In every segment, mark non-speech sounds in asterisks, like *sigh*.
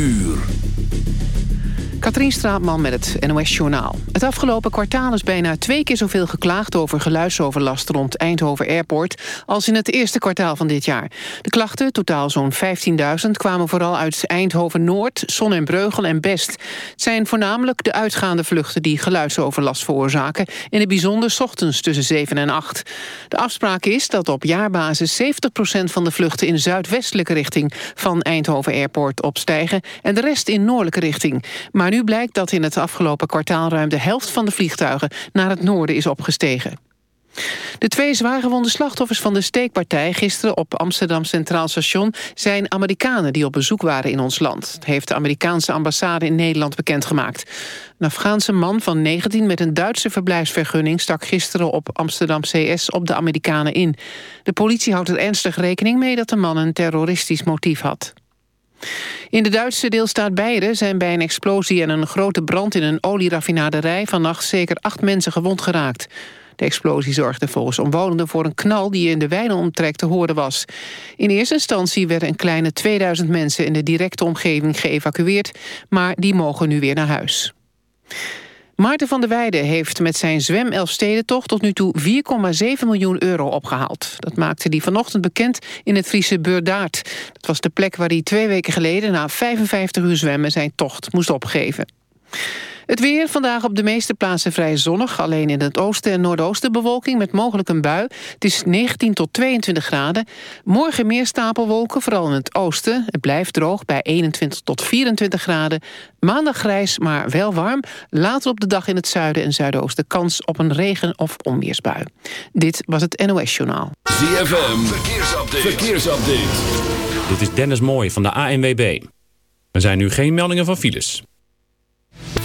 uur. Katrien Straatman met het NOS Journaal. Het afgelopen kwartaal is bijna twee keer zoveel geklaagd... over geluidsoverlast rond Eindhoven Airport... als in het eerste kwartaal van dit jaar. De klachten, totaal zo'n 15.000... kwamen vooral uit Eindhoven-Noord, Zon en Breugel en Best. Het zijn voornamelijk de uitgaande vluchten... die geluidsoverlast veroorzaken... in het bijzonder ochtends tussen 7 en 8. De afspraak is dat op jaarbasis 70% van de vluchten... in zuidwestelijke richting van Eindhoven Airport opstijgen... en de rest in noordelijke richting. Maar nu blijkt dat in het afgelopen kwartaal... ruim de helft van de vliegtuigen naar het noorden is opgestegen. De twee zwaargewonde slachtoffers van de steekpartij gisteren op Amsterdam Centraal Station zijn Amerikanen die op bezoek waren in ons land. Dat heeft de Amerikaanse ambassade in Nederland bekendgemaakt. Een Afghaanse man van 19 met een Duitse verblijfsvergunning stak gisteren op Amsterdam CS op de Amerikanen in. De politie houdt er ernstig rekening mee dat de man een terroristisch motief had. In de Duitse deelstaat Beieren zijn bij een explosie en een grote brand in een olieraffinaderij vannacht zeker acht mensen gewond geraakt. De explosie zorgde volgens omwonenden voor een knal die in de weidenomtrek te horen was. In eerste instantie werden een kleine 2000 mensen in de directe omgeving geëvacueerd, maar die mogen nu weer naar huis. Maarten van der Weijden heeft met zijn zwem-Elfstedentocht... tot nu toe 4,7 miljoen euro opgehaald. Dat maakte hij vanochtend bekend in het Friese Beurdaard. Dat was de plek waar hij twee weken geleden... na 55 uur zwemmen zijn tocht moest opgeven. Het weer vandaag op de meeste plaatsen vrij zonnig. Alleen in het oosten en noordoosten bewolking met mogelijk een bui. Het is 19 tot 22 graden. Morgen meer stapelwolken, vooral in het oosten. Het blijft droog bij 21 tot 24 graden. Maandag grijs, maar wel warm. Later op de dag in het zuiden en zuidoosten kans op een regen- of onweersbui. Dit was het NOS Journaal. ZFM, verkeersupdate. verkeersupdate. Dit is Dennis Mooij van de ANWB. Er zijn nu geen meldingen van files.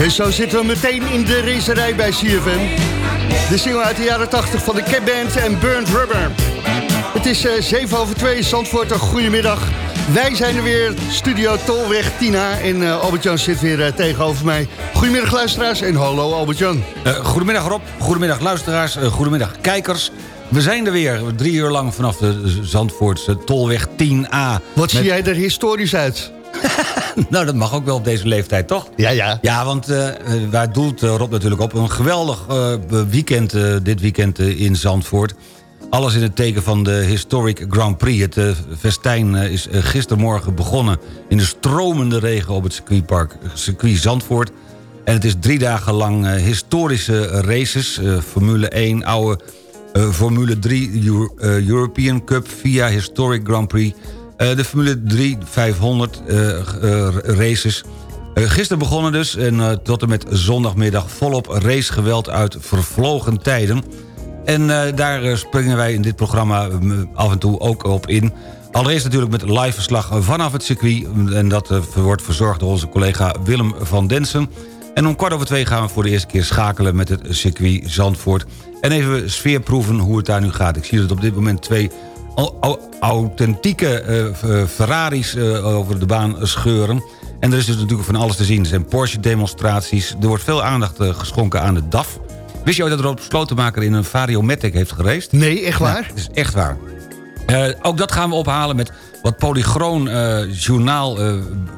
En zo zitten we meteen in de racerij bij CFM. De single uit de jaren 80 van de Cap Band en Burnt Rubber. Het is uh, 7 over 2, Zandvoort, een goedemiddag. Wij zijn er weer, studio Tolweg Tina. En uh, Albert-Jan zit weer uh, tegenover mij. Goedemiddag luisteraars en hallo Albert-Jan. Goedemiddag Rob, goedemiddag luisteraars, goedemiddag kijkers. We zijn er weer, drie uur lang vanaf de Zandvoortse Tolweg 10A. Wat zie jij er historisch uit? *laughs* *laughs* nou, dat mag ook wel op deze leeftijd, toch? Ja, ja. Ja, want uh, waar doelt uh, Rob natuurlijk op? Een geweldig uh, weekend, dit weekend in Zandvoort. Alles in het teken van de Historic Grand Prix. Het festijn is gistermorgen begonnen in de stromende regen op het circuitpark circuit Zandvoort. En het is drie dagen lang historische races. Formule 1, oude Formule 3 Euro European Cup via Historic Grand Prix... Uh, de Formule 3 500 uh, uh, races. gisteren begonnen dus en tot en met zondagmiddag volop racegeweld uit vervlogen tijden. En daar springen wij in dit programma af en toe ook op in. Allereerst natuurlijk met live verslag vanaf het circuit. En dat wordt verzorgd door onze collega Willem van Densen. En om kwart over twee gaan we voor de eerste keer schakelen met het circuit Zandvoort. En even sfeerproeven hoe het daar nu gaat. Ik zie dat op dit moment twee authentieke uh, Ferraris uh, over de baan scheuren. En er is dus natuurlijk van alles te zien. Er zijn Porsche-demonstraties. Er wordt veel aandacht geschonken aan de DAF. Wist je ooit dat Rob Slotenmaker in een Variomatic heeft gereisd? Nee, echt waar? Het is echt waar. ook dat gaan we ophalen met wat polygoon journaal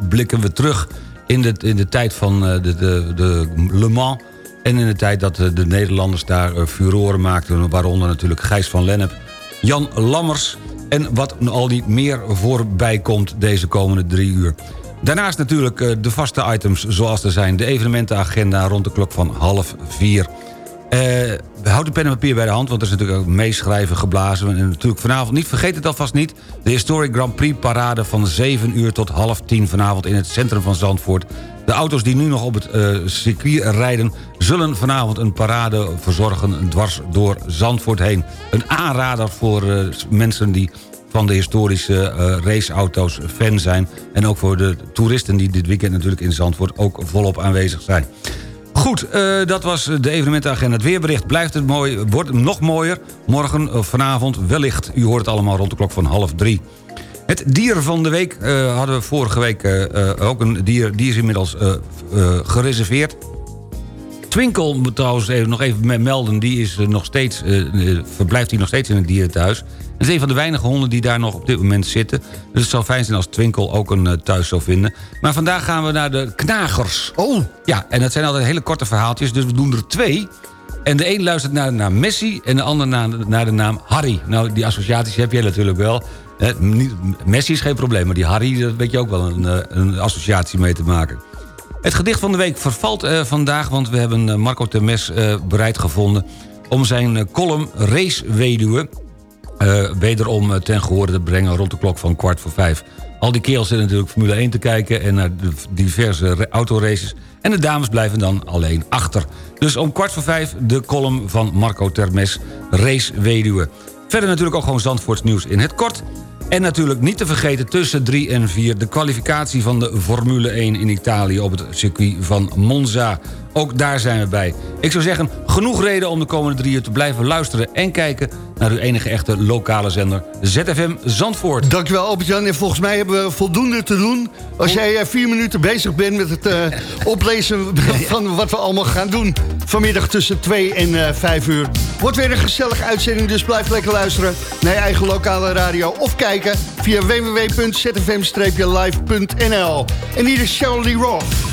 blikken we terug... in de, in de tijd van de, de, de Le Mans... en in de tijd dat de Nederlanders daar furoren maakten... waaronder natuurlijk Gijs van Lennep Jan Lammers... en wat al niet meer voorbij komt deze komende drie uur. Daarnaast natuurlijk eh, de vaste items zoals er zijn. De evenementenagenda rond de klok van half vier. Uh, houd de pen en papier bij de hand, want er is natuurlijk ook meeschrijven geblazen. En natuurlijk vanavond niet, vergeet het alvast niet... de Historic Grand Prix parade van 7 uur tot half 10 vanavond... in het centrum van Zandvoort. De auto's die nu nog op het uh, circuit rijden... zullen vanavond een parade verzorgen dwars door Zandvoort heen. Een aanrader voor uh, mensen die van de historische uh, raceauto's fan zijn. En ook voor de toeristen die dit weekend natuurlijk in Zandvoort ook volop aanwezig zijn. Goed, dat was de evenementenagenda. Het weerbericht blijft het mooi, wordt nog mooier. Morgen of vanavond wellicht. U hoort het allemaal rond de klok van half drie. Het dier van de week uh, hadden we vorige week uh, ook een dier. Die is inmiddels gereserveerd. Twinkel moet trouwens even, nog even melden. Die is nog steeds, verblijft hij nog steeds in het dierenthuis. Het is een van de weinige honden die daar nog op dit moment zitten. Dus het zou fijn zijn als Twinkel ook een thuis zou vinden. Maar vandaag gaan we naar de knagers. Oh. Ja, en dat zijn altijd hele korte verhaaltjes. Dus we doen er twee. En de een luistert naar de naam Messi en de ander naar, naar de naam Harry. Nou, die associaties heb jij natuurlijk wel. Messi is geen probleem, maar die Harry, daar weet je ook wel een, een associatie mee te maken. Het gedicht van de week vervalt uh, vandaag... want we hebben uh, Marco Temes uh, bereid gevonden... om zijn column Race Weduwe... wederom ten gehore te brengen rond de klok van kwart voor vijf. Al die kerels zitten natuurlijk Formule 1 te kijken... en naar de diverse autoraces... en de dames blijven dan alleen achter. Dus om kwart voor vijf de column van Marco Termes, Race Weduwe. Verder natuurlijk ook gewoon Zandvoorts nieuws in het kort... En natuurlijk niet te vergeten tussen 3 en 4... de kwalificatie van de Formule 1 in Italië op het circuit van Monza. Ook daar zijn we bij. Ik zou zeggen, genoeg reden om de komende drie uur te blijven luisteren... en kijken naar uw enige echte lokale zender ZFM Zandvoort. Dankjewel Albert-Jan. En volgens mij hebben we voldoende te doen... als jij vier minuten bezig bent met het uh, *laughs* oplezen van wat we allemaal gaan doen... vanmiddag tussen 2 en uh, 5 uur. Wordt weer een gezellige uitzending, dus blijf lekker luisteren... naar je eigen lokale radio of kijken via www.zfm-live.nl. En hier is Charlie Roth.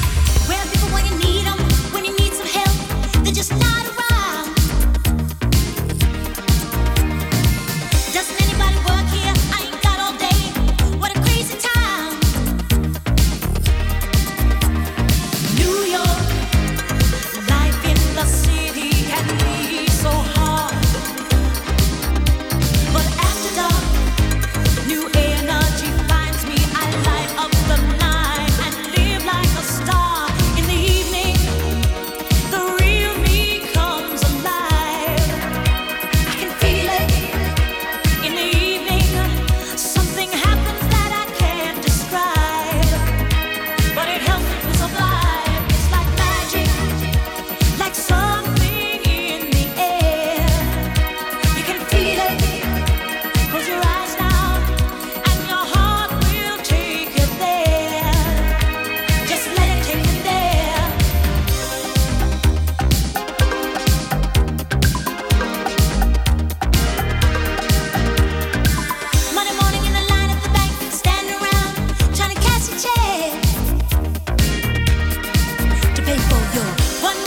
You're one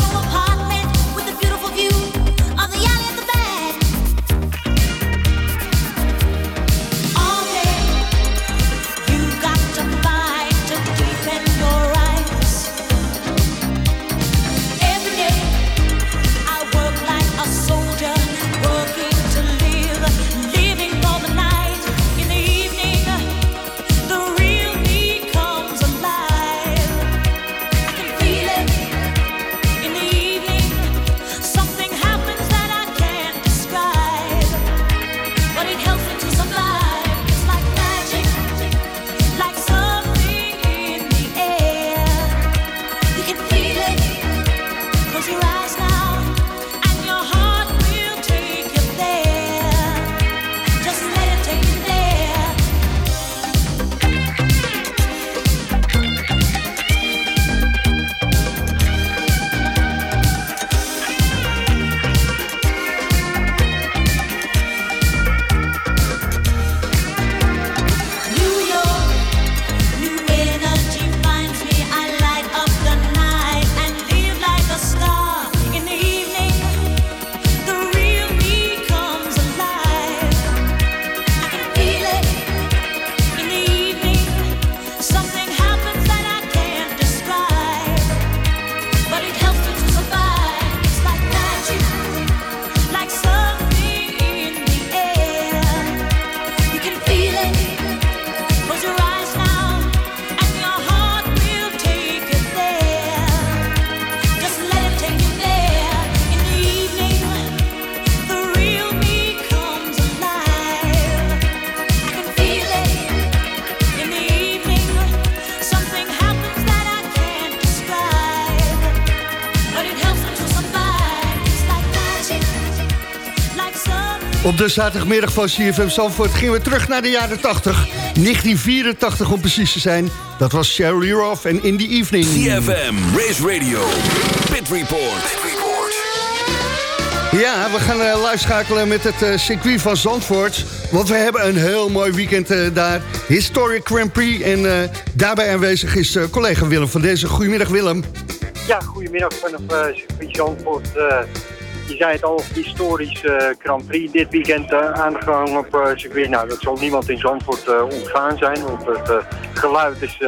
Op de zaterdagmiddag van CFM Zandvoort gingen we terug naar de jaren 80. 1984 om precies te zijn. Dat was Sheryl Roth en In The Evening. CFM, Race Radio, Pit Report. Ja, we gaan eh, live schakelen met het eh, circuit van Zandvoort. Want we hebben een heel mooi weekend eh, daar. Historic Grand Prix. En eh, daarbij aanwezig is eh, collega Willem van deze. Goedemiddag Willem. Ja, goedemiddag vanaf uh, circuit Zandvoort. Eh, je zei het al, historisch eh, Grand Prix dit weekend uh, aangehangen op uh, circuit. Nou, dat zal niemand in Zandvoort ontgaan zijn, want het geluid is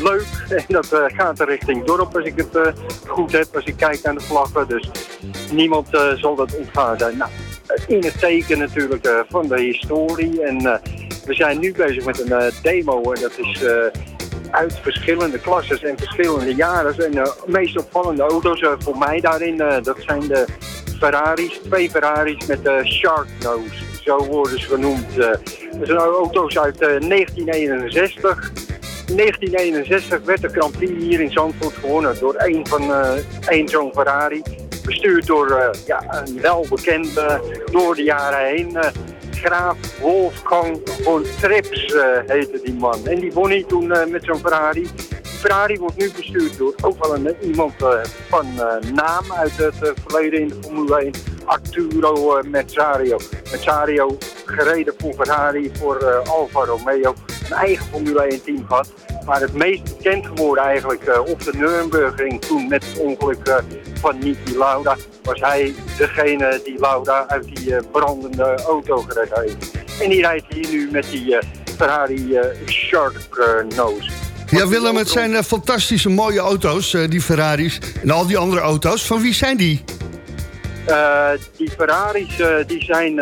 leuk. *laughs* En dat gaat er richting dorp als ik het goed heb, als ik kijk naar de vlaggen. Dus niemand zal dat ontgaan zijn. Nou, in het teken natuurlijk van de historie. En we zijn nu bezig met een demo en dat is... Uit verschillende klasses en verschillende jaren. En de meest opvallende auto's voor mij daarin, dat zijn de Ferraris. Twee Ferraris met de Shark zo worden ze genoemd. Uh, dat zijn auto's uit 1961. In 1961 werd de Grand hier in Zandvoort gewonnen door een van één zo'n Ferrari. Bestuurd door ja, een welbekende door de jaren heen graaf Wolfgang von Trips heette die man. En die won hij toen met zo'n Ferrari. Ferrari wordt nu bestuurd door ook wel een, iemand uh, van naam uit het verleden in de Formule 1. Arturo Mezzario. Mezzario gereden voor Ferrari, voor Alfa Romeo. Een eigen Formule 1 team gehad. Maar het meest bekend geworden eigenlijk op de Nürburgring toen met het ongeluk van Niki Lauda was hij degene die Lauda uit die brandende auto gered heeft. En die rijdt hier nu met die Ferrari Shark Nose. Ja Willem, het zijn fantastische mooie auto's, die Ferraris. En al die andere auto's, van wie zijn die? die Ferraris die zijn,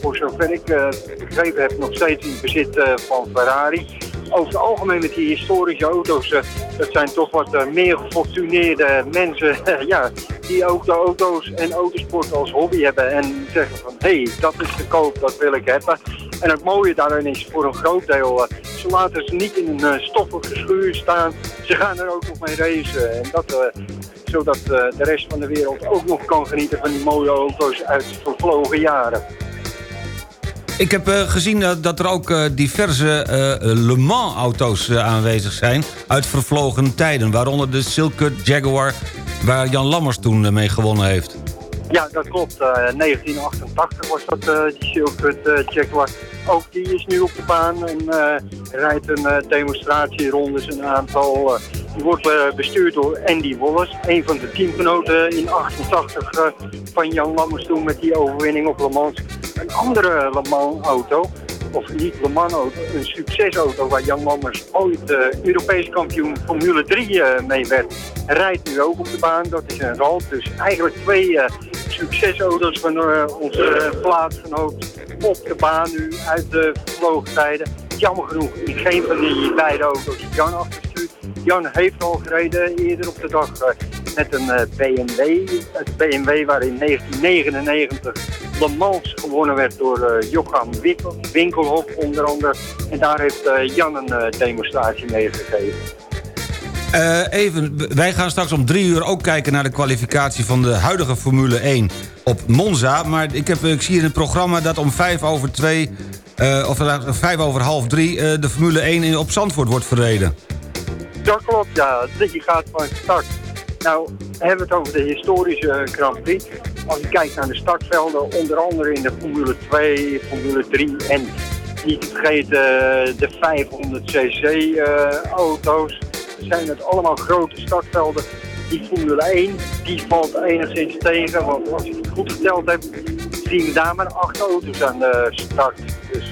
voor zover ik begrepen heb, nog steeds in bezit van Ferrari over het algemeen met die historische auto's, uh, dat zijn toch wat uh, meer gefortuneerde mensen *laughs* ja, die ook de auto's en autosport als hobby hebben en zeggen van hé, hey, dat is te koop, dat wil ik hebben. En het mooie daarin is voor een groot deel, uh, ze laten ze niet in een stoffige schuur staan, ze gaan er ook nog mee racen. En dat, zodat de rest van de wereld ook nog kan genieten van die mooie auto's uit vervlogen jaren. Ik heb gezien dat er ook diverse Le Mans auto's aanwezig zijn... uit vervlogen tijden, waaronder de Silkut Jaguar... waar Jan Lammers toen mee gewonnen heeft. Ja, dat klopt. 1988 was dat die Silkut Jaguar. Ook die is nu op de baan en rijdt een demonstratierondes, een aantal... Die wordt bestuurd door Andy Wallace, een van de teamgenoten in 88 uh, van Jan Lammers toen met die overwinning op Le Mans. Een andere Le Mans auto, of niet Le Mans auto, een succesauto waar Jan Lammers ooit Europees kampioen Formule 3 mee werd, rijdt nu ook op de baan. Dat is een Ralt, dus eigenlijk twee succesauto's van onze plaatsgenoot op de baan nu uit de vervlogen tijden. Jammer genoeg in geen van die beide auto's Jan achterstuurt. Jan heeft al gereden eerder op de dag uh, met een uh, BMW. Het BMW waar in 1999 Le Mans gewonnen werd door uh, Johan Winkelhof onder andere. En daar heeft Jan een demonstratie meegegeven. Uh, even, wij gaan straks om drie uur ook kijken naar de kwalificatie van de huidige Formule 1 op Monza. Maar ik, heb, ik zie in het programma dat om vijf over twee, uh, of vijf over half drie, uh, de Formule 1 in, op Zandvoort wordt verreden. Dat klopt, ja. Die gaat van start. Nou, hebben we het over de historische Grand Prix. Als je kijkt naar de startvelden, onder andere in de Formule 2, Formule 3 en niet te vergeten de 500cc auto's zijn het allemaal grote startvelden. Die Formule 1, die valt enigszins tegen. Want als ik het goed geteld heb, zien we daar maar acht auto's aan de start. Dus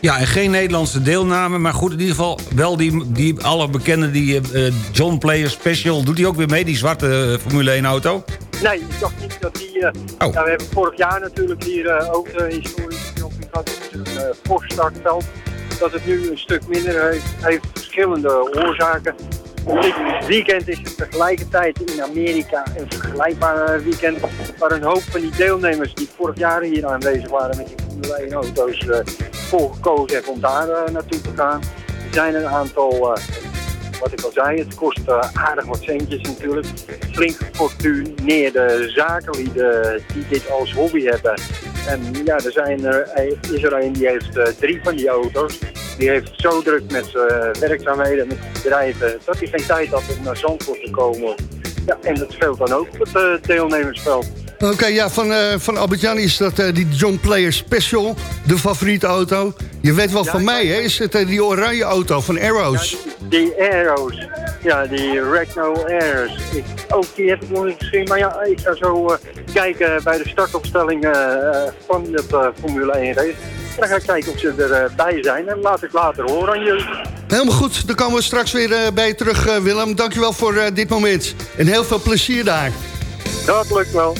ja, en geen Nederlandse deelname. Maar goed, in ieder geval wel die, die alle bekende die, uh, John Player Special. Doet hij ook weer mee, die zwarte uh, Formule 1 auto? Nee, ik dacht niet dat die... Uh, oh. nou, we hebben vorig jaar natuurlijk hier ook de historische knopping gehad. Een fors startveld. Dat het nu een stuk minder heeft, heeft verschillende oorzaken. Dit weekend is het tegelijkertijd in Amerika een vergelijkbaar weekend... waar een hoop van die deelnemers die vorig jaar hier aanwezig waren met die Formule 1 auto's... Uh, voor gekozen hebben om daar uh, naartoe te gaan. Er zijn een aantal, wat ik al zei, het kost uh, aardig wat centjes natuurlijk. Flink gefortuneerde zakenlieden die dit als hobby hebben. En ja, er zijn er, is er een die heeft eh, drie van die auto's. Die heeft zo druk met zijn eh, werkzaamheden, met bedrijven, dat hij geen tijd had om naar Zandvoort te komen. Ja, en dat speelt dan ook het eh, deelnemersveld. Oké, ja, van, eh van Albert-Jan is dat eh, die John Player Special, de favoriete auto. Je weet wel Ja, van mij, hè? Is het eh, die oranje auto van Arrows? Die Aero's, ja, die Regno. Ik, ook die heb ik nog niet gezien, maar ja, ik ga zo kijken bij de startopstelling van de Formule 1 race. En dan ga ik kijken of ze erbij zijn en laat ik later horen aan jullie. Helemaal goed, dan komen we straks weer bij je terug, Willem. Dankjewel voor dit moment. En heel veel plezier daar. Dat lukt wel.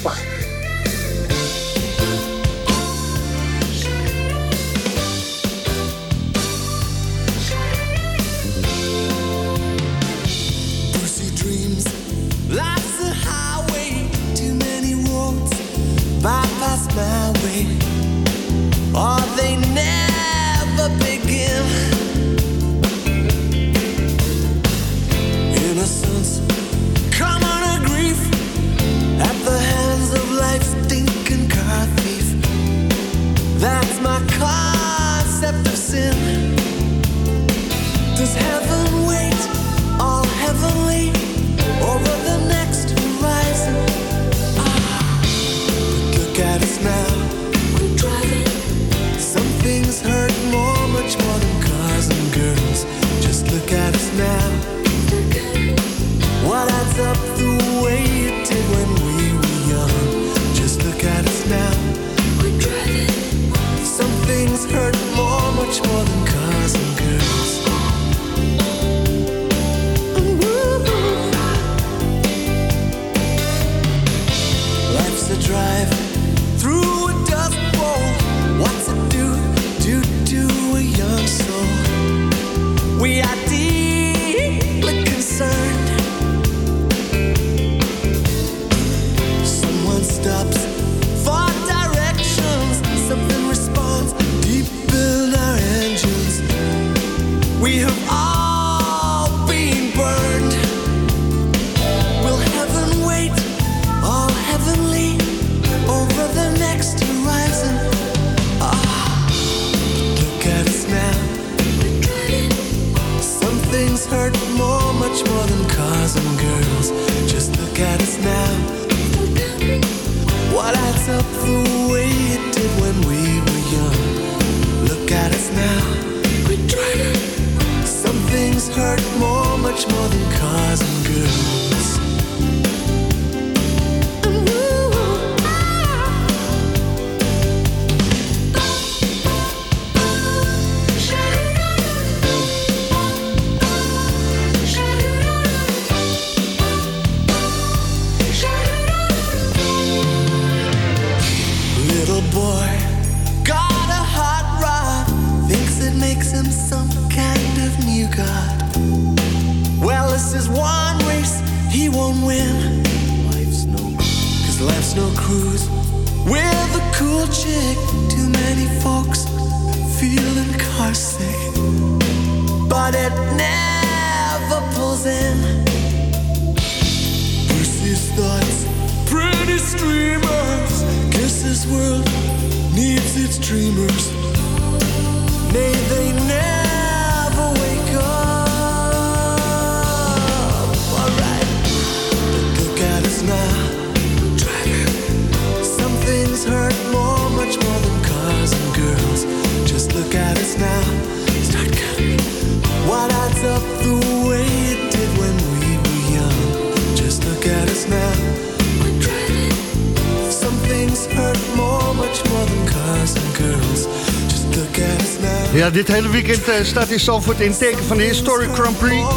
Ja, dit hele weekend eh, staat in Zandvoort in teken van de Historic Grand Prix.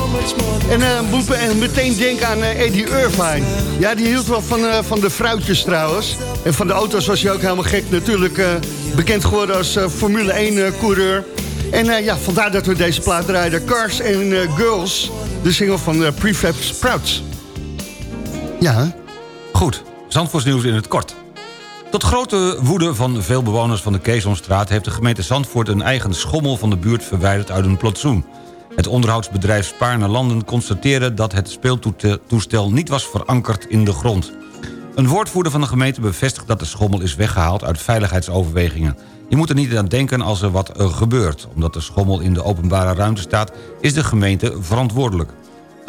En eh moet me meteen denken aan eh, Eddie Irvine. Ja, die hield wel van, van de fruitjes trouwens. En van de auto's was hij ook helemaal gek. Natuurlijk bekend geworden als Formule 1 eh, coureur. En ja, vandaar dat we deze plaat draaiden. Cars and Girls, de single van Prefab Sprouts. Ja, Goed, Zandvoorts nieuws in het kort. Tot grote woede van veel bewoners van de Keesomstraat... heeft de gemeente Zandvoort een eigen schommel van de buurt verwijderd uit een plantsoen. Het onderhoudsbedrijf Spaarne Landen constateerde dat het speeltoestel niet was verankerd in de grond. Een woordvoerder van de gemeente bevestigt dat de schommel is weggehaald uit veiligheidsoverwegingen. Je moet er niet aan denken als er wat eh, gebeurt. Omdat de schommel in de openbare ruimte staat, is de gemeente verantwoordelijk.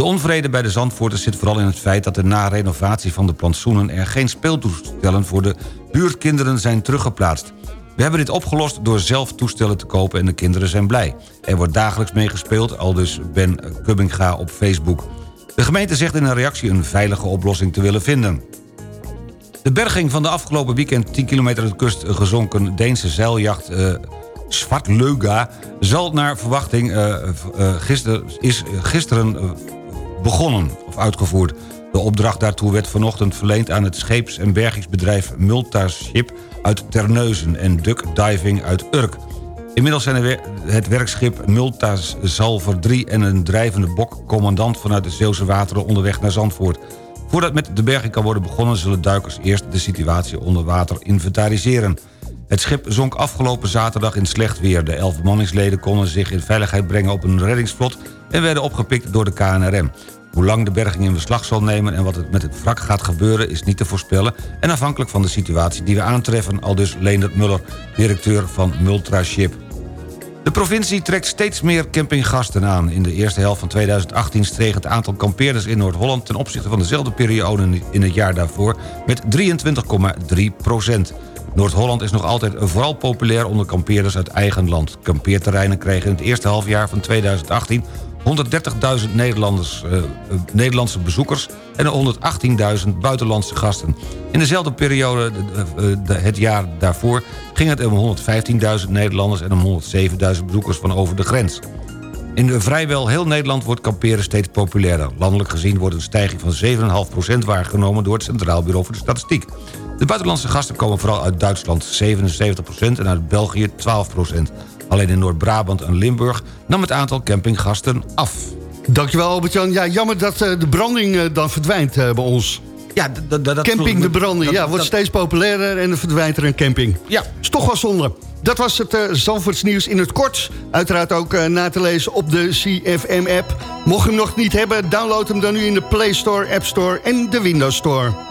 De onvrede bij de Zandvoorters zit vooral in het feit... dat er na renovatie van de plantsoenen... er geen speeltoestellen voor de buurtkinderen zijn teruggeplaatst. We hebben dit opgelost door zelf toestellen te kopen... en de kinderen zijn blij. Er wordt dagelijks mee gespeeld, al dus Ben Cubbinga op Facebook. De gemeente zegt in een reactie een veilige oplossing te willen vinden. De berging van de afgelopen weekend 10 kilometer uit de kust gezonken Deense zeiljacht eh Svartleuga zal naar verwachting eh, eh, is gisteren eh, begonnen of uitgevoerd. De opdracht daartoe werd vanochtend verleend aan het scheeps- en bergingsbedrijf Multaship uit Terneuzen en Duck Diving uit Urk. Inmiddels zijn het werkschip Multas Salver 3 en een drijvende bokcommandant vanuit de Zeeuwse wateren onderweg naar Zandvoort. Voordat met de berging kan worden begonnen... zullen duikers eerst de situatie onder water inventariseren. Het schip zonk afgelopen zaterdag in slecht weer. De elf bemanningsleden konden zich in veiligheid brengen op een reddingsvlot... en werden opgepikt door de KNRM. Hoe lang de berging in beslag zal nemen en wat het met het wrak gaat gebeuren... is niet te voorspellen en afhankelijk van de situatie die we aantreffen... al dus Leendert Muller, directeur van Multraship. De provincie trekt steeds meer campinggasten aan. In de eerste helft van 2018 steeg het aantal kampeerders in Noord-Holland... ten opzichte van dezelfde periode in het jaar daarvoor met 23,3 procent. Noord-Holland is nog altijd vooral populair onder kampeerders uit eigen land. Kampeerterreinen kregen in het eerste halfjaar van 2018... 130.000 Nederlanders, eh, eh, Nederlandse bezoekers en 118.000 buitenlandse gasten. In dezelfde periode, de- de- de- het jaar daarvoor... ging het om 115.000 Nederlanders en om 107.000 bezoekers van over de grens. In vrijwel heel Nederland wordt kamperen steeds populairder. Landelijk gezien wordt een stijging van 7,5% waargenomen... door het Centraal Bureau voor de Statistiek. De buitenlandse gasten komen vooral uit Duitsland 77% en uit België 12%. Alleen in Noord-Brabant en Limburg nam het aantal campinggasten af. Dankjewel Albert-Jan. Ja, jammer dat eh, de branding eh, dan verdwijnt eh, bij ons. Ja, dat Camping de branding, ja, wordt steeds populairder en er verdwijnt er een camping. Ja. Is toch wel zonde. Dat was het eh Zandvoorts nieuws in het kort. Uiteraard ook na te lezen op de CFM-app. Mocht je hem nog niet hebben, download hem dan nu in de Play Store, App Store en de Windows Store.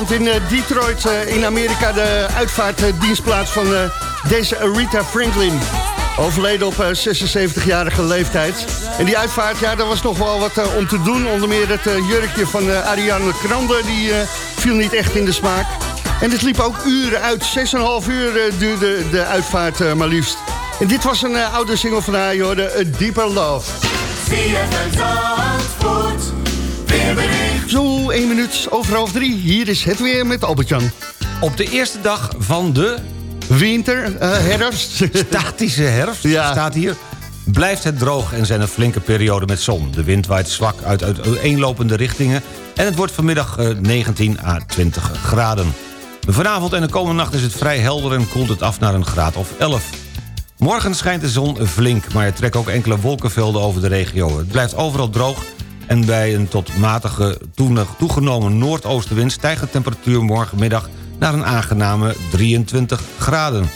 Gisteren vond in eh, Detroit eh, in Amerika de uitvaartdienst plaats van eh, deze Aretha Franklin. Overleden op eh, 76-jarige leeftijd. En die uitvaart, ja, daar was nog wel wat om te doen. Onder meer het jurkje van Ariane Grande, die viel niet echt in de smaak. En het liep ook uren uit. 6,5 uur duurde de uitvaart maar liefst. En dit was een oude single van haar, je hoorde A Deeper Love. Zo, 1 minuut over half 3. Hier is het weer met Albert-Jan. Op de eerste dag van de Winter, eh, herfst. statische herfst, Ja. staat hier... blijft het droog en zijn er flinke perioden met zon. De wind waait zwak uit uiteenlopende richtingen... en het wordt vanmiddag eh, 19 à 20 graden. Vanavond en de komende nacht is het vrij helder... en koelt het af naar een graad of 11. Morgen schijnt de zon flink, maar er trekken ook enkele wolkenvelden over de regio. Het blijft overal droog en bij een tot matige toegenomen noordoostenwind... stijgt de temperatuur morgenmiddag naar een aangename 23 graden.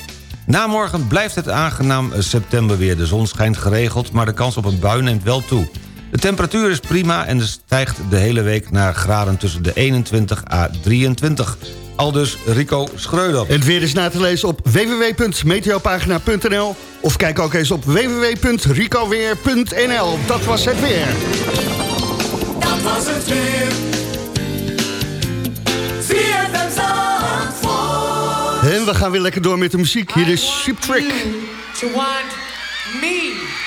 Na morgen blijft het aangenaam septemberweer. De zon schijnt geregeld, maar de kans op een bui neemt wel toe. De temperatuur is prima en stijgt de hele week naar graden tussen de 21 à 23. Aldus Rico Schreuder. Het weer is na te lezen op www.meteopagina.nl of kijk ook eens op www.ricoweer.nl. Dat was het weer. Dat was het weer. ZFM Zandvoort. En we gaan weer lekker door met de muziek. Hier is Sheep Trick. To want me.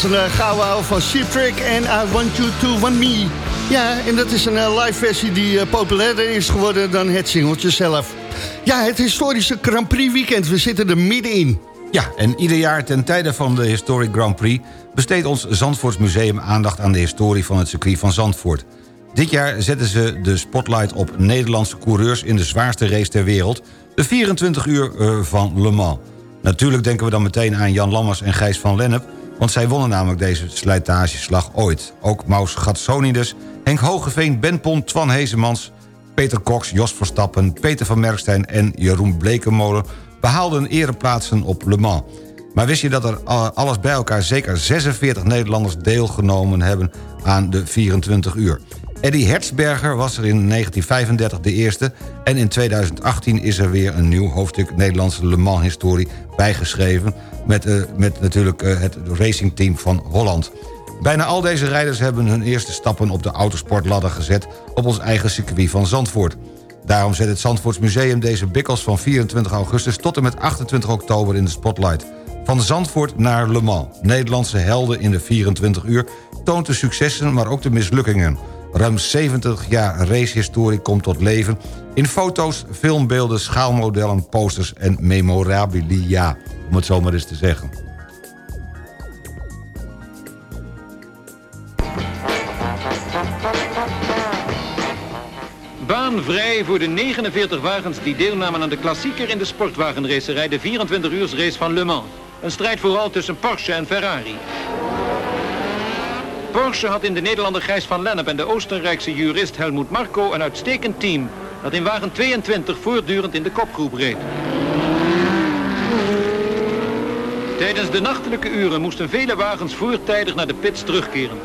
Was een uh, gouden ouwe van Sheep Trick en I Want You To Want Me. Ja, en dat is een uh, live versie die uh, populairder is geworden dan het singeltje zelf. Ja, het historische Grand Prix weekend, we zitten er middenin. Ja, en ieder jaar ten tijde van de Historic Grand Prix... besteedt ons Zandvoorts Museum aandacht aan de historie van het circuit van Zandvoort. Dit jaar zetten ze de spotlight op Nederlandse coureurs... in de zwaarste race ter wereld, de 24 uur van Le Mans. Natuurlijk denken we dan meteen aan Jan Lammers en Gijs van Lennep... want zij wonnen namelijk deze slijtageslag ooit. Ook Maus Gatsonides, Henk Hogeveen, Ben Pont, Twan Hezemans... Peter Cox, Jos Verstappen, Peter van Merkstein en Jeroen Blekenmolen... behaalden ereplaatsen op Le Mans. Maar wist je dat er alles bij elkaar zeker 46 Nederlanders deelgenomen hebben aan de 24 uur? Eddie Hertzberger was er in 1935 de eerste... en in 2018 is er weer een nieuw hoofdstuk Nederlandse Le Mans-historie bijgeschreven... met, uh, met natuurlijk uh, het racingteam van Holland. Bijna al deze rijders hebben hun eerste stappen op de autosportladder gezet... op ons eigen circuit van Zandvoort. Daarom zet het Zandvoorts Museum deze bikkels van 24 augustus... tot en met 28 oktober in de spotlight. Van Zandvoort naar Le Mans. Nederlandse helden in de 24 uur toont de successen, maar ook de mislukkingen. Ruim 70 jaar racehistorie komt tot leven... in foto's, filmbeelden, schaalmodellen, posters en memorabilia. Om het zo maar eens te zeggen. Baan vrij voor de 49 wagens die deelnamen aan de klassieker in de sportwagenracerij... de 24 uursrace van Le Mans. Een strijd vooral tussen Porsche en Ferrari. Porsche had in de Nederlander Gijs van Lennep en de Oostenrijkse jurist Helmoet Marko een uitstekend team dat in wagen 22 voortdurend in de kopgroep reed. Tijdens de nachtelijke uren moesten vele wagens voortijdig naar de pits terugkeren.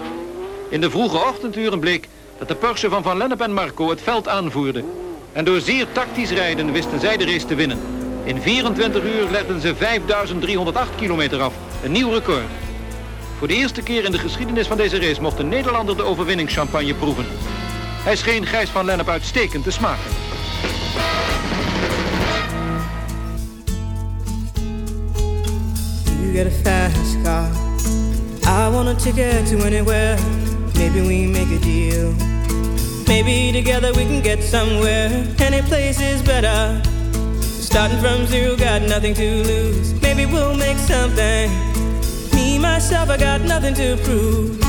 In de vroege ochtenduren bleek dat de Porsche van Van Lennep en Marco het veld aanvoerde. En door zeer tactisch rijden wisten zij de race te winnen. In 24 uur legden ze 5308 kilometer af, een nieuw record. Voor de eerste keer in de geschiedenis van deze race mocht een Nederlander de overwinningschampagne proeven. Hij scheen Gijs van Lennep uitstekend te smaken. You get a fast car. I want a ticket to anywhere. Maybe we make a deal. Maybe together we can get somewhere. Any place is better. Starting from zero, got nothing to lose. Maybe we'll make something. Me, myself, I got nothing to prove.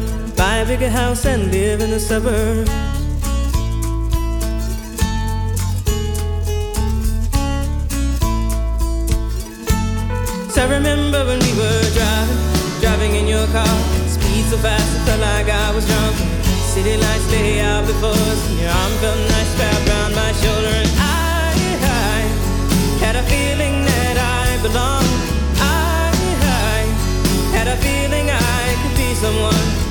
Buy a bigger house and live in the suburbs. I remember when we were driving, driving in your car. Speed so fast, it felt like I was drunk. City lights lay out before us, and your arm felt nice wrapped around my shoulder. And I, I had a feeling that I belonged. I, I had a feeling I could be someone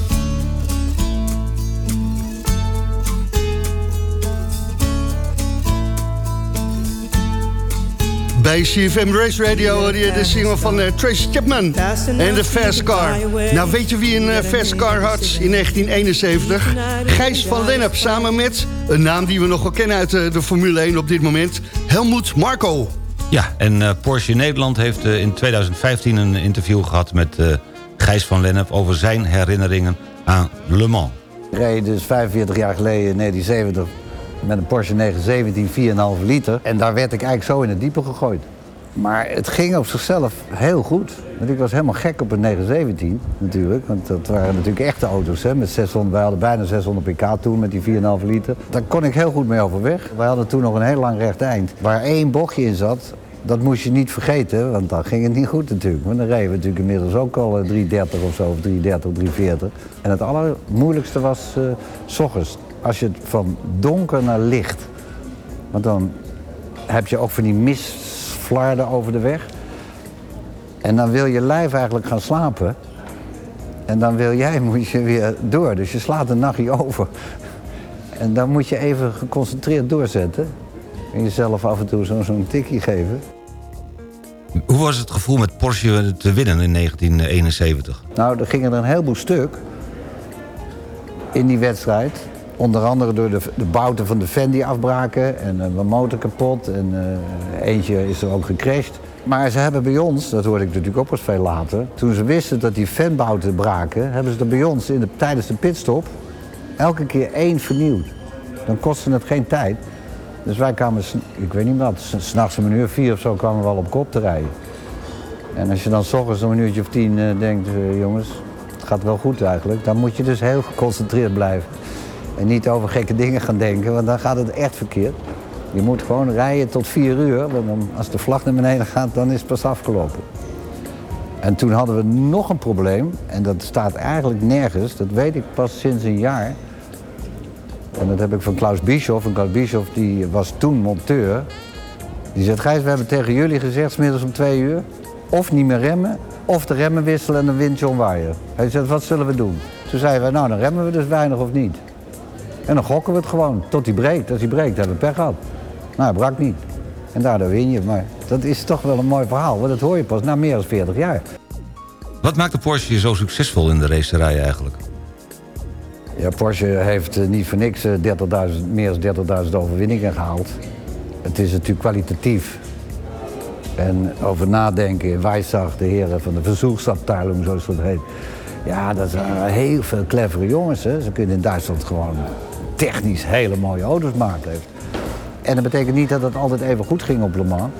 Bij CFM Race Radio hoor je de single van eh, Tracy Chapman en de Fast Car. Nou, weet je wie een eh, Fast Car had in 1971? Gijs van Lennep samen met een naam die we nog wel kennen uit eh, de Formule 1 op dit moment. Helmoet Marco. Ja, en eh, Porsche Nederland heeft eh, in 2015 een interview gehad met eh, Gijs van Lennep... over zijn herinneringen aan Le Mans. Ik reed dus 45 jaar geleden in 1970 met een Porsche 917 4,5 liter. En daar werd ik eigenlijk zo in het diepe gegooid. Maar het ging op zichzelf heel goed. Want ik was helemaal gek op een 917 natuurlijk. Want dat waren natuurlijk echte auto's. Hè, met 600, wij hadden bijna 600 pk toen met die 4,5 liter. Daar kon ik heel goed mee overweg. Wij hadden toen nog een heel lang recht eind. Waar één bochtje in zat, dat moest je niet vergeten. Want dan ging het niet goed natuurlijk. Want dan reden we natuurlijk inmiddels ook al eh, 330 of zo. Of 330, 340. En het allermoeilijkste was eh, s ochtends. Als je het van donker naar licht. Want dan heb je ook van die misflarden over de weg. En dan wil je lijf eigenlijk gaan slapen. En dan wil jij, *laughs* moet je weer door. Dus je slaat een nachtje over. En dan moet je even geconcentreerd doorzetten. En jezelf af en toe zo'n zo'n tikkie geven. Hoe was het gevoel met Porsche te winnen in 1971? Nou, er gingen er een heleboel stuk in die wedstrijd. Onder andere door de, de bouten van de fan die afbraken en uh, mijn motor kapot. En eh, eentje is er ook gecrashed. Maar ze hebben bij ons, dat hoorde ik natuurlijk ook pas veel later... toen ze wisten dat die fanbouten braken... hebben ze er bij ons in de, tijdens de pitstop elke keer één vernieuwd. Dan kostte het geen tijd. Dus wij kwamen, ik weet niet wat, s'nachts om een uur vier of zo kwamen we wel op kop te rijden. En als je dan s ochtends om een uurtje of tien eh, denkt, jongens, het gaat wel goed eigenlijk... dan moet je dus heel geconcentreerd blijven. En niet over gekke dingen gaan denken, want dan gaat het echt verkeerd. Je moet gewoon rijden tot vier uur, want als de vlag naar beneden gaat, dan is het pas afgelopen. En toen hadden we nog een probleem, en dat staat eigenlijk nergens, dat weet ik pas sinds een jaar. En dat heb ik van Klaus Bischoff. En Klaus Bischoff die was toen monteur. Die zegt, Gijs, we hebben tegen jullie gezegd, middags om twee uur... of niet meer remmen, of de remmen wisselen en dan wint John. Hij zegt, wat zullen we doen? Toen zeiden wij, nou, dan remmen we dus weinig of niet. En dan gokken we het gewoon, tot hij breekt. Als hij breekt, hebben we pech gehad. Nou, hij brak niet. En daardoor win je. Maar dat is toch wel een mooi verhaal, want dat hoor je pas na meer dan 40 jaar. Wat maakt de Porsche zo succesvol in de racerij eigenlijk? Ja, Porsche heeft eh, niet voor niks eh, 30.000, meer dan 30.000 overwinningen gehaald. Het is natuurlijk kwalitatief. En over nadenken, Weissach, de heren van de verzoeksabteilung, zoals dat heet. Ja, dat zijn heel veel clevere jongens. Hè. Ze kunnen in Duitsland gewoon technisch hele mooie auto's maken. En dat betekent niet dat het altijd even goed ging op Le Mans.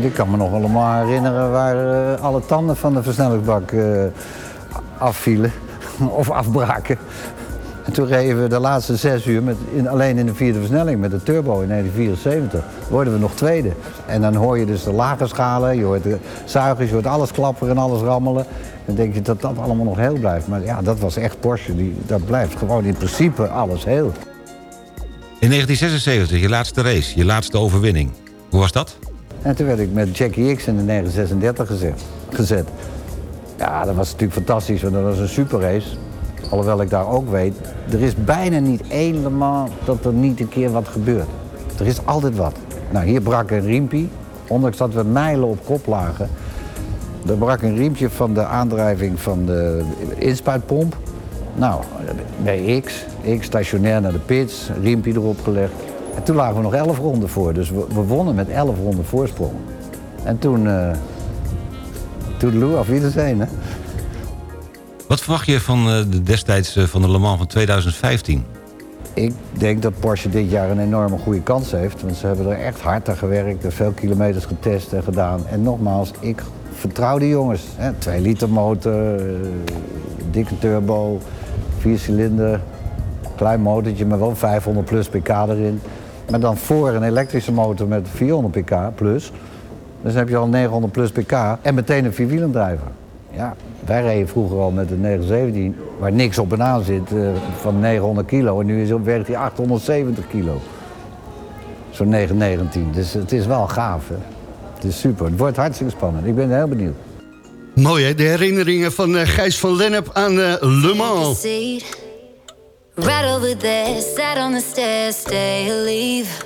Ik kan me nog wel Le herinneren waar eh, alle tanden van de versnellingsbak eh, afvielen *laughs* of afbraken. En toen reden we de laatste zes uur met, in, alleen in de vierde versnelling met de turbo in 1974. Worden we nog tweede. En dan hoor je dus de lage schalen, je hoort de zuigers, je hoort alles klapperen en alles rammelen. Dan denk je dat dat allemaal nog heel blijft. Maar ja, dat was echt Porsche. Die, dat blijft gewoon in principe alles heel. In 1976, je laatste race, je laatste overwinning. Hoe was dat? En toen werd ik met Jackie X in de 936 gezet. gezet. Ja, dat was natuurlijk fantastisch, want dat was een superrace. Alhoewel ik daar ook weet, er is bijna niet één Le dat er niet een keer wat gebeurt. Er is altijd wat. Nou, hier brak een riempje, ondanks dat we mijlen op kop lagen. Er brak een riempje van de aandrijving van de inspuitpomp. Nou, bij X, X stationair naar de pits, riempje erop gelegd. En toen lagen we nog 11 ronden voor, dus we, wonnen met 11 ronden voorsprong. En toen, eh toen Lou, af iedereen, hè. Wat verwacht je van eh, de destijds eh, van de Le Mans van 2015? Ik denk dat Porsche dit jaar een enorme goede kans heeft. Want ze hebben er echt hard aan gewerkt, er veel kilometers getest en gedaan. En nogmaals, ik vertrouw die jongens. Hè. 2 liter motor, eh, dikke turbo, vier cilinder, klein motortje met wel 500 plus pk erin. Maar dan voor een elektrische motor met 400 pk plus. Dan heb je al 900 plus pk en meteen een vierwielendrijver. Ja, wij reden vroeger al met een 917, waar niks op en aan zit, eh, van 900 kilo. En nu is, werkt hij 870 kilo. Zo'n 919. Dus het is wel gaaf, hè. Het is super. Het wordt hartstikke spannend. Ik ben heel benieuwd. Mooi hè, de herinneringen van eh, Gijs van Lennep aan eh, Le Mans. seat. Right over there, sat on the stairs, stay or leave.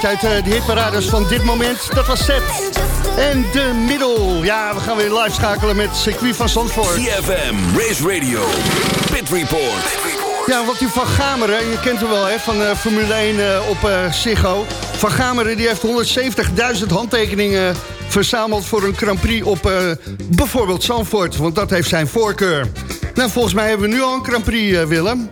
Plaatje uit eh, de hitparades van dit moment, dat was Set. En de middel. Ja, we gaan weer live schakelen met circuit van Zandvoort. CFM, Race Radio, Pit Report. Ja, wat die Van Gameren, je kent hem wel hè, van eh, Formule 1 eh, op Ziggo. Van Gameren die heeft 170.000 handtekeningen verzameld voor een Grand Prix op bijvoorbeeld Zandvoort. Want dat heeft zijn voorkeur. Nou, volgens mij hebben we nu al een Grand Prix, Willem.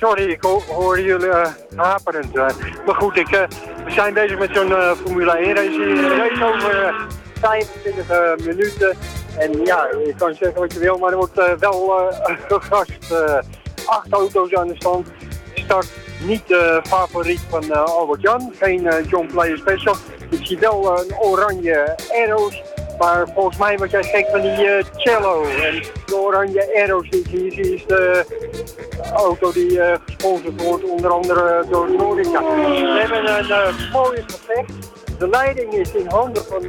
Sorry, ik ho- hoorde jullie eh, haperend. eh. maar goed, ik, eh, we zijn bezig met zo'n Formule 1 race. race over eh, 25 eh, minuten. En ja, je kan zeggen wat je wil, maar er wordt wel *laughs* gegast. acht auto's aan de stand. Start niet de favoriet van Albert Jan. Geen John Player Special. Ik zie wel een oranje arrows Maar volgens mij was jij gek van die eh, cello. En de oranje arrows die ik hier zie is de auto die eh, gesponsord wordt, onder andere door Nordica. We hebben een eh, mooie gevecht. De leiding is in handen van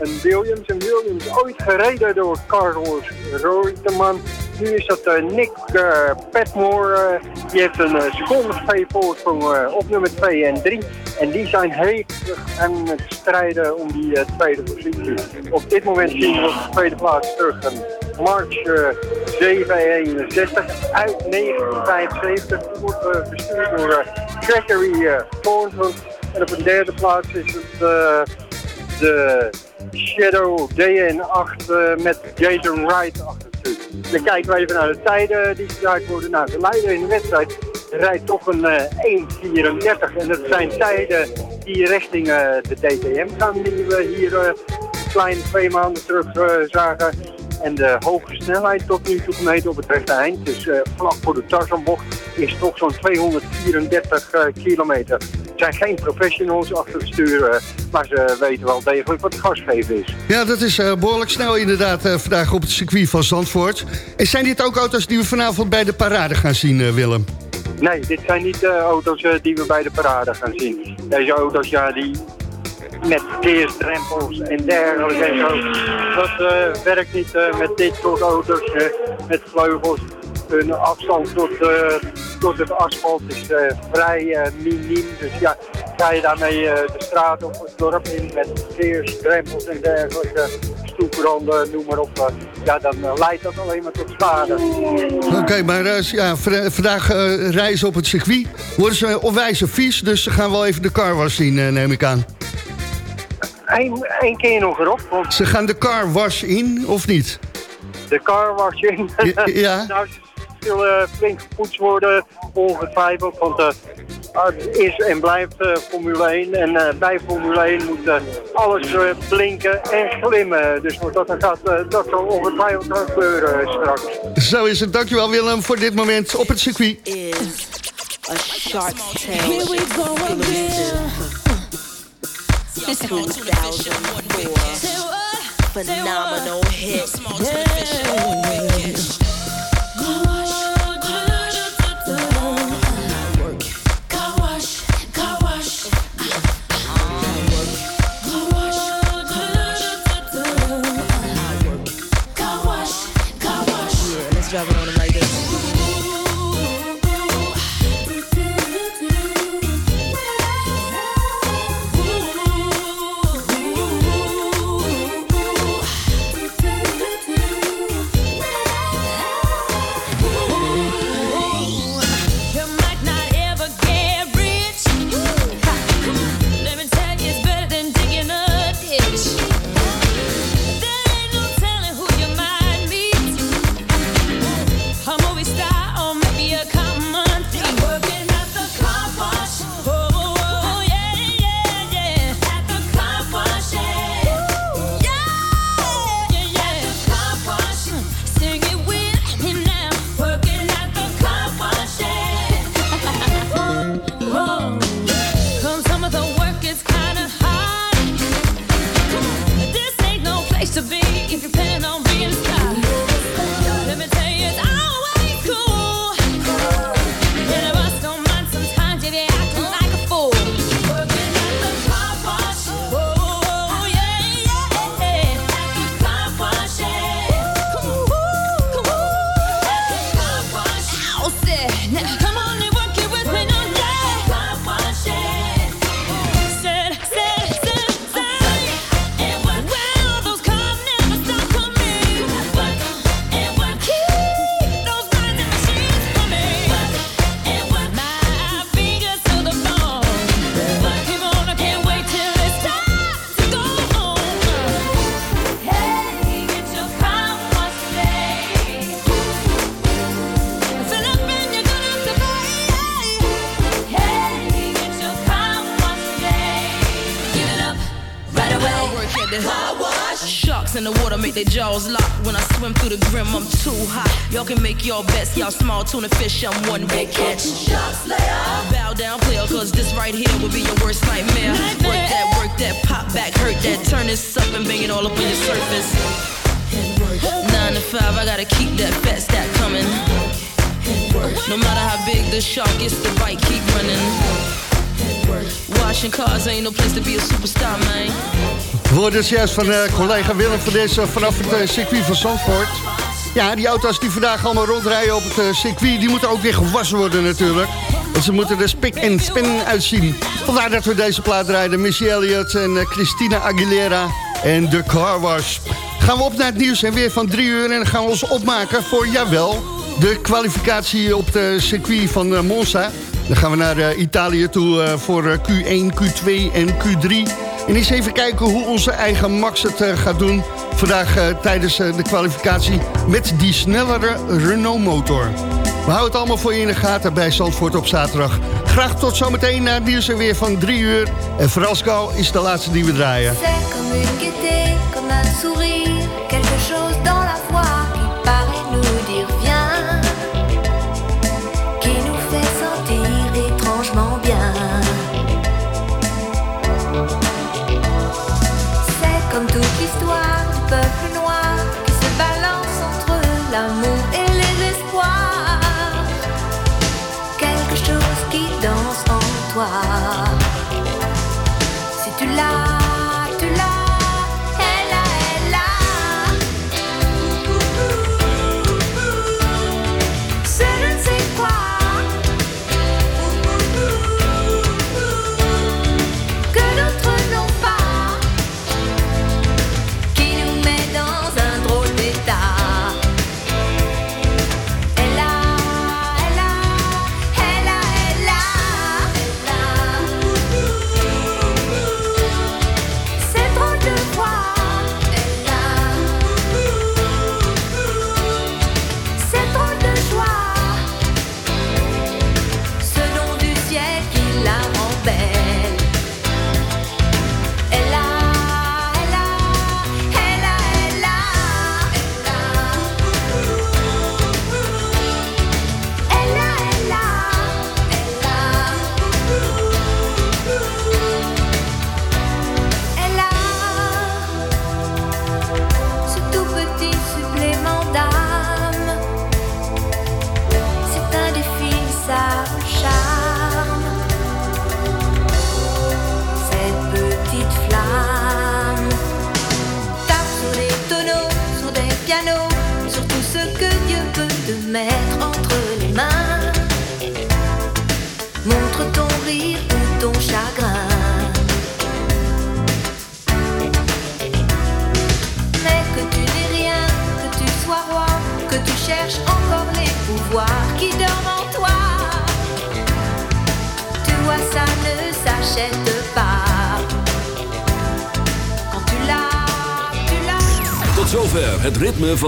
een Williams. En Williams ooit gereden door Carlos Reutemann. Nu is dat eh, Nick eh, Petmore. eh, die heeft een uh, seconde eh, op nummer 2 en 3. En die zijn hevig aan het strijden om die tweede positie. Op dit moment zien we op de tweede plaats terug een March eh, 761 uit 1975. Die wordt bestuurd door Gregory Thornton. En op de derde plaats is het de Shadow DN8 eh, met Jason Wright achter stuur. Dan kijken we even naar de tijden die gebruikt worden. Nou, de leider in de wedstrijd rijdt toch een eh 1.34. En dat zijn tijden die richting eh, de DTM gaan, die we hier eh, kleine twee maanden terug eh, zagen. En de hoge snelheid tot nu toe gemeten op het rechte eind, dus eh, vlak voor de Tarzanbocht, is toch zo'n 234 eh, kilometer. Zijn geen professionals achter het stuur, eh, maar ze weten wel degelijk wat gas geven is. Ja, dat is eh, behoorlijk snel inderdaad eh, vandaag op het circuit van Zandvoort. En zijn dit ook auto's die we vanavond bij de parade gaan zien, Willem? Nee, dit zijn niet de auto's die we bij de parade gaan zien. Deze auto's, ja, die met verkeersdrempels en dergelijke en zo. Dat werkt niet met dit soort auto's met vleugels. Hun afstand tot, eh, tot het asfalt is eh, vrij eh, miniem. Dus ja, ga je daarmee de straat of het dorp in met verkeersdrempels en dergelijke, stoepranden, noem maar op. ja, dan leidt dat alleen maar tot schade. Oké, maar ja, vandaag eh, reizen op het circuit. Worden ze onwijs vies, dus ze gaan wel even de car wash zien, eh, neem ik aan. Eén één keer nog erop, want Ze gaan de car wash in, of niet? de car washing. Ja, ja. *laughs* nou, zullen flink gepoetst worden, ongetwijfeld. Want eh, het is en blijft eh, Formule 1. En eh, bij Formule 1 moet alles eh, blinken en glimmen. Dus wat dat dan gaat, dat zal ongetwijfeld gaan gebeuren straks. Zo is het. Dankjewel Willem voor dit moment op het circuit. A shark tale. Here we go again. 2004 phenomenal hit. Yeah, in the water make their jaws lock. When I swim through the grim, I'm too hot. Y'all can make your bets, y'all small tuna fish, I'm one big catch. Bow down, player, cause this right here will be your worst nightmare. Work that, work that, pop back, hurt that, turn this up and bang it all up on your surface. Nine to five, I gotta keep that fat stack coming. No matter how big the shark is, the bite keep running. Washing cars ain't no place to be a superstar, man. We juist van eh, collega Willem van deze vanaf het eh, circuit van Zandvoort. Ja, die auto's die vandaag allemaal rondrijden op het eh, circuit... die moeten ook weer gewassen worden natuurlijk. Want ze moeten er spik en span uitzien. Vandaar dat we deze plaat rijden. Missy Elliott en Christina Aguilera en de Car Wash. Gaan we op naar het nieuws en weer van drie uur... en gaan we ons opmaken voor, jawel... de kwalificatie op het circuit van Monza. Dan gaan we naar eh, Italië toe eh, voor eh, Q1, Q2 en Q3... En eens even kijken hoe onze eigen Max het gaat doen... vandaag tijdens de kwalificatie met die snellere Renault-motor. We houden het allemaal voor je in de gaten bij Zandvoort op zaterdag. Graag tot zometeen na het nieuws en weer van drie uur. En Frasco is de laatste die we draaien.